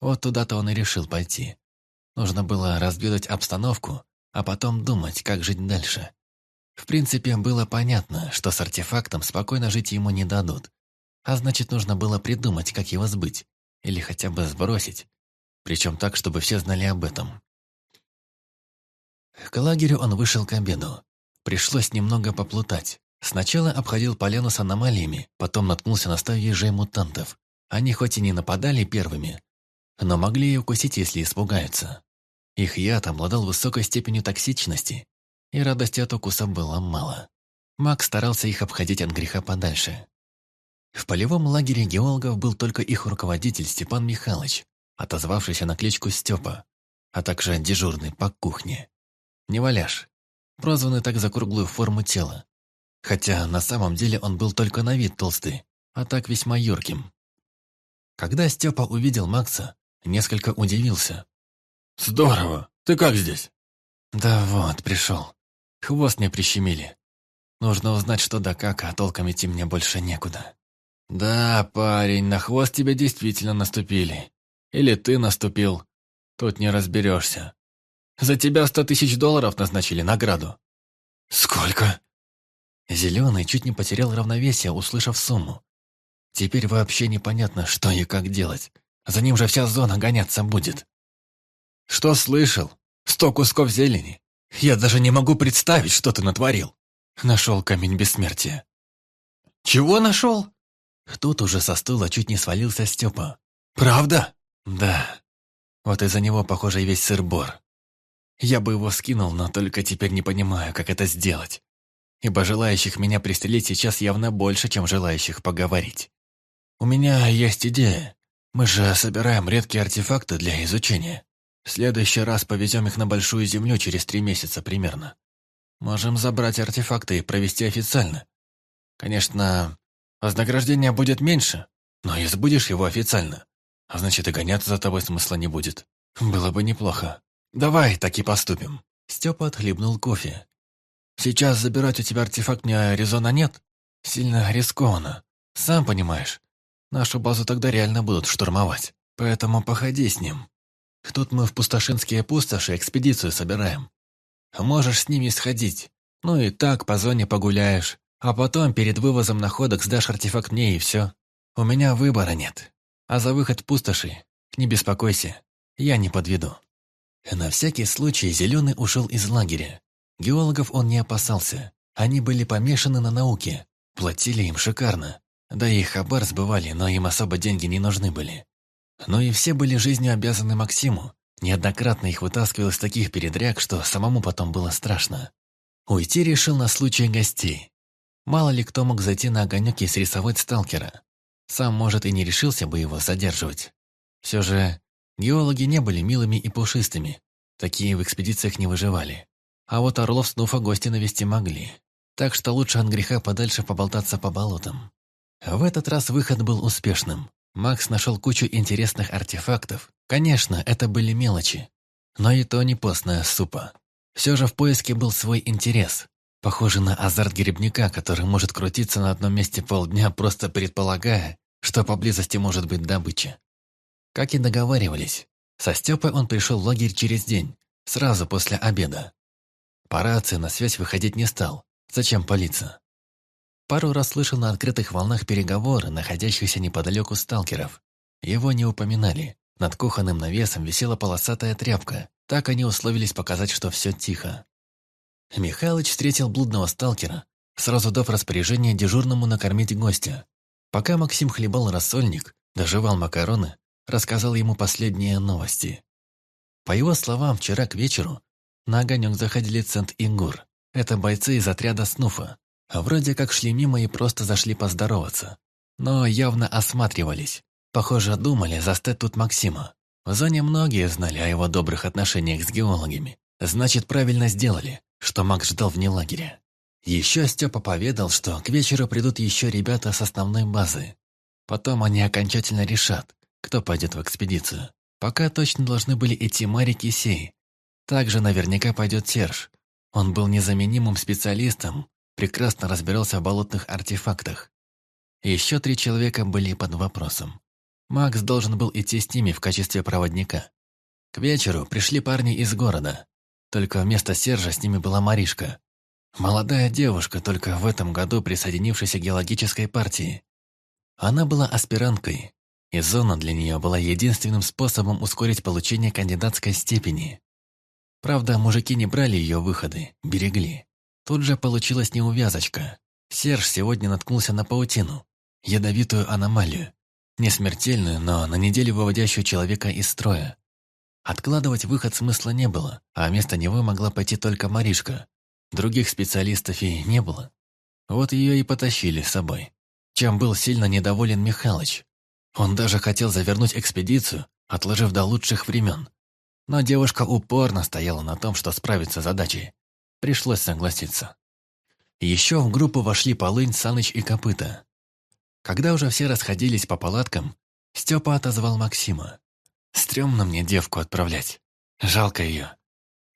Вот туда-то он и решил пойти. Нужно было разведать обстановку, а потом думать, как жить дальше. В принципе, было понятно, что с артефактом спокойно жить ему не дадут. А значит, нужно было придумать, как его сбыть. Или хотя бы сбросить. Причем так, чтобы все знали об этом. К лагерю он вышел к обеду. Пришлось немного поплутать. Сначала обходил поляну с аномалиями, потом наткнулся на стаю ежей-мутантов. Они хоть и не нападали первыми, но могли и укусить, если испугаются. Их яд обладал высокой степенью токсичности, и радости от укуса было мало. Маг старался их обходить от греха подальше. В полевом лагере геологов был только их руководитель Степан Михайлович, отозвавшийся на кличку Степа, а также дежурный по кухне. Неваляш, прозванный так за круглую форму тела. Хотя на самом деле он был только на вид толстый, а так весьма юрким. Когда Степа увидел Макса, несколько удивился. «Здорово! Ты как здесь?» «Да вот, пришел. Хвост мне прищемили. Нужно узнать, что да как, а толком идти мне больше некуда». «Да, парень, на хвост тебя действительно наступили. Или ты наступил. Тут не разберешься. За тебя сто тысяч долларов назначили награду». «Сколько?» Зеленый чуть не потерял равновесие, услышав сумму. Теперь вообще непонятно, что и как делать. За ним же вся зона гоняться будет. «Что слышал? Сто кусков зелени. Я даже не могу представить, что ты натворил». Нашел камень бессмертия. «Чего нашел?» Тут уже со стула чуть не свалился Степа. «Правда?» «Да. Вот из-за него, похоже, и весь сыр-бор. Я бы его скинул, но только теперь не понимаю, как это сделать. Ибо желающих меня пристрелить сейчас явно больше, чем желающих поговорить. У меня есть идея. Мы же собираем редкие артефакты для изучения. В следующий раз повезем их на Большую Землю через три месяца примерно. Можем забрать артефакты и провести официально. Конечно, Вознаграждение будет меньше, но избудешь его официально. А значит, и гоняться за тобой смысла не будет. Было бы неплохо. Давай так и поступим. Степа отхлебнул кофе. Сейчас забирать у тебя артефакт мне резона нет. Сильно рискованно. Сам понимаешь. Нашу базу тогда реально будут штурмовать. Поэтому походи с ним. Тут мы в пустошинские пустоши экспедицию собираем. Можешь с ними сходить. Ну и так по зоне погуляешь. А потом перед вывозом находок сдашь артефакт мне и все. У меня выбора нет. А за выход пустоши не беспокойся, я не подведу». На всякий случай Зеленый ушел из лагеря. Геологов он не опасался. Они были помешаны на науке. Платили им шикарно. Да и хабар сбывали, но им особо деньги не нужны были. Но и все были жизнью обязаны Максиму. Неоднократно их вытаскивал из таких передряг, что самому потом было страшно. Уйти решил на случай гостей. Мало ли кто мог зайти на огонек и срисовать сталкера. Сам, может, и не решился бы его задерживать. Все же, геологи не были милыми и пушистыми. Такие в экспедициях не выживали. А вот Орлов с Нуфа гости навести могли. Так что лучше от греха подальше поболтаться по болотам. В этот раз выход был успешным. Макс нашел кучу интересных артефактов. Конечно, это были мелочи. Но и то не постная супа. Все же в поиске был свой интерес. Похоже на азарт грибника, который может крутиться на одном месте полдня, просто предполагая, что поблизости может быть добыча. Как и договаривались, со Степой он пришел в лагерь через день, сразу после обеда. По рации на связь выходить не стал. Зачем палиться? Пару раз слышал на открытых волнах переговоры, находящихся неподалеку сталкеров. Его не упоминали. Над кухонным навесом висела полосатая тряпка. Так они условились показать, что все тихо. Михалыч встретил блудного сталкера, сразу дав распоряжение дежурному накормить гостя. Пока Максим хлебал рассольник, доживал макароны, рассказал ему последние новости. По его словам, вчера к вечеру на огонек заходили Цент и Гур. Это бойцы из отряда Снуфа. Вроде как шли мимо и просто зашли поздороваться. Но явно осматривались. Похоже, думали застать тут Максима. В зоне многие знали о его добрых отношениях с геологами. Значит, правильно сделали что Макс ждал вне лагеря. Еще Степа поведал, что к вечеру придут еще ребята с основной базы. Потом они окончательно решат, кто пойдет в экспедицию. Пока точно должны были идти Марик и Сей. Также наверняка пойдет Серж. Он был незаменимым специалистом, прекрасно разбирался в болотных артефактах. Еще три человека были под вопросом. Макс должен был идти с ними в качестве проводника. К вечеру пришли парни из города. Только вместо Сержа с ними была Маришка. Молодая девушка, только в этом году присоединившаяся к геологической партии. Она была аспиранткой, и зона для нее была единственным способом ускорить получение кандидатской степени. Правда, мужики не брали ее выходы, берегли. Тут же получилась неувязочка. Серж сегодня наткнулся на паутину, ядовитую аномалию. Не смертельную, но на неделю выводящую человека из строя. Откладывать выход смысла не было, а вместо него могла пойти только Маришка. Других специалистов и не было. Вот ее и потащили с собой. Чем был сильно недоволен Михалыч. Он даже хотел завернуть экспедицию, отложив до лучших времен. Но девушка упорно стояла на том, что справится с задачей. Пришлось согласиться. Еще в группу вошли Полынь, Саныч и Копыта. Когда уже все расходились по палаткам, Степа отозвал Максима. «Стремно мне девку отправлять. Жалко ее.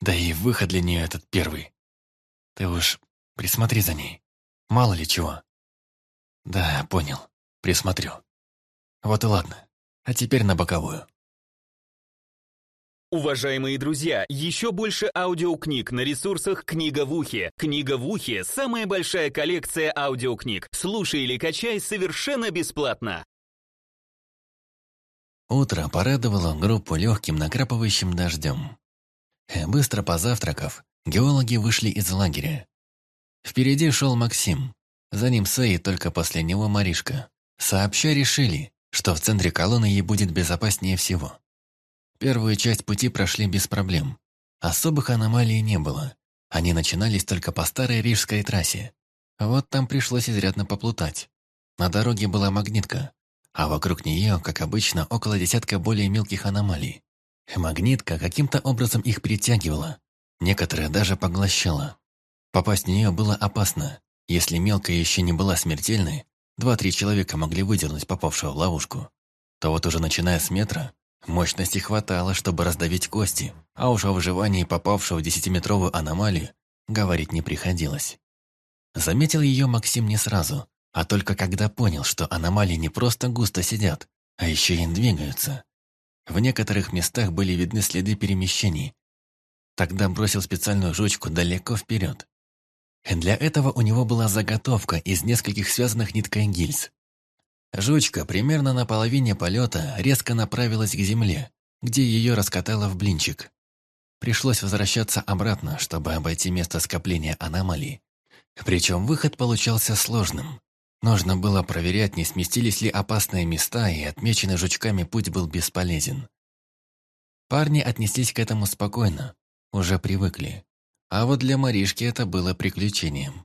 Да и выход для нее этот первый. Ты уж присмотри за ней. Мало ли чего». «Да, понял. Присмотрю. Вот и ладно. А теперь на боковую». Уважаемые друзья, еще больше аудиокниг на ресурсах «Книга в ухе». «Книга в ухе» — самая большая коллекция аудиокниг. Слушай или качай совершенно бесплатно. Утро порадовало группу легким накрапывающим дождем. Быстро позавтракав, геологи вышли из лагеря. Впереди шел Максим, за ним Сэй только после него Маришка. Сообща решили, что в центре колонны ей будет безопаснее всего. Первую часть пути прошли без проблем. Особых аномалий не было. Они начинались только по старой рижской трассе. Вот там пришлось изрядно поплутать. На дороге была магнитка, а вокруг нее, как обычно, около десятка более мелких аномалий. Магнитка каким-то образом их притягивала, некоторые даже поглощала. Попасть в нее было опасно. Если мелкая еще не была смертельной, два-три человека могли выдернуть попавшего в ловушку. То вот уже начиная с метра, Мощности хватало, чтобы раздавить кости, а уж о выживании попавшего в десятиметровую аномалию говорить не приходилось. Заметил ее Максим не сразу, а только когда понял, что аномалии не просто густо сидят, а еще и двигаются. В некоторых местах были видны следы перемещений. Тогда бросил специальную жучку далеко вперед. Для этого у него была заготовка из нескольких связанных ниткой гильз. Жучка примерно на половине полета резко направилась к земле, где ее раскатало в блинчик. Пришлось возвращаться обратно, чтобы обойти место скопления аномалий. Причем выход получался сложным. Нужно было проверять, не сместились ли опасные места, и отмеченный жучками путь был бесполезен. Парни отнеслись к этому спокойно, уже привыкли. А вот для Маришки это было приключением.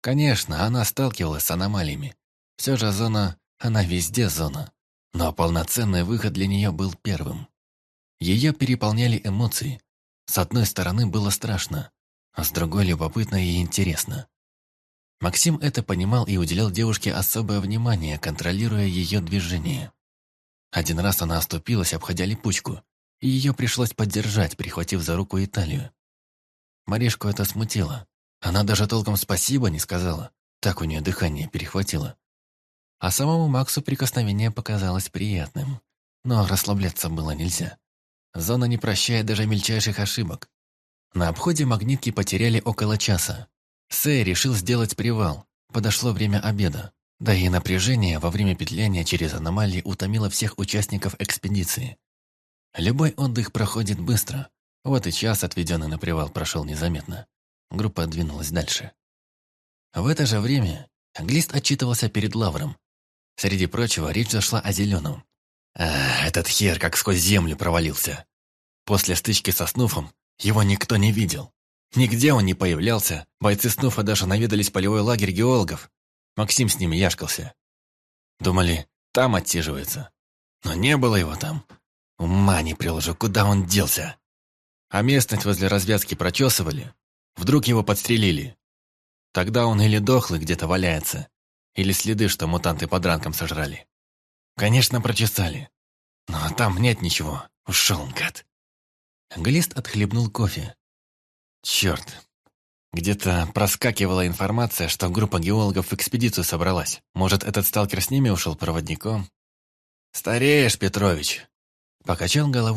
Конечно, она сталкивалась с аномалиями. Все же зона она везде зона. Но полноценный выход для нее был первым. Ее переполняли эмоции. С одной стороны было страшно, а с другой любопытно и интересно. Максим это понимал и уделял девушке особое внимание, контролируя ее движение. Один раз она оступилась, обходя липучку, и ее пришлось поддержать, прихватив за руку Италию. Маришку это смутило. Она даже толком спасибо не сказала. Так у нее дыхание перехватило. А самому Максу прикосновение показалось приятным. Но расслабляться было нельзя. Зона не прощает даже мельчайших ошибок. На обходе магнитки потеряли около часа. Сэй решил сделать привал. Подошло время обеда. Да и напряжение во время петляния через аномалии утомило всех участников экспедиции. Любой отдых проходит быстро. Вот и час, отведенный на привал, прошел незаметно. Группа двинулась дальше. В это же время Глист отчитывался перед Лавром, Среди прочего, речь зашла о зеленом. А, этот хер как сквозь землю провалился. После стычки со Снуфом его никто не видел. Нигде он не появлялся, бойцы Снуфа даже наведались в полевой лагерь геологов. Максим с ними яшкался. Думали, там отсиживается. Но не было его там. Ума не приложу, куда он делся. А местность возле развязки прочесывали. Вдруг его подстрелили. Тогда он или дохлый где-то валяется, или следы, что мутанты под ранком сожрали. Конечно, прочесали. Но там нет ничего. Ушел гад. Глист отхлебнул кофе. Черт. Где-то проскакивала информация, что группа геологов в экспедицию собралась. Может, этот сталкер с ними ушел проводником? «Стареешь, Петрович!» Покачал головой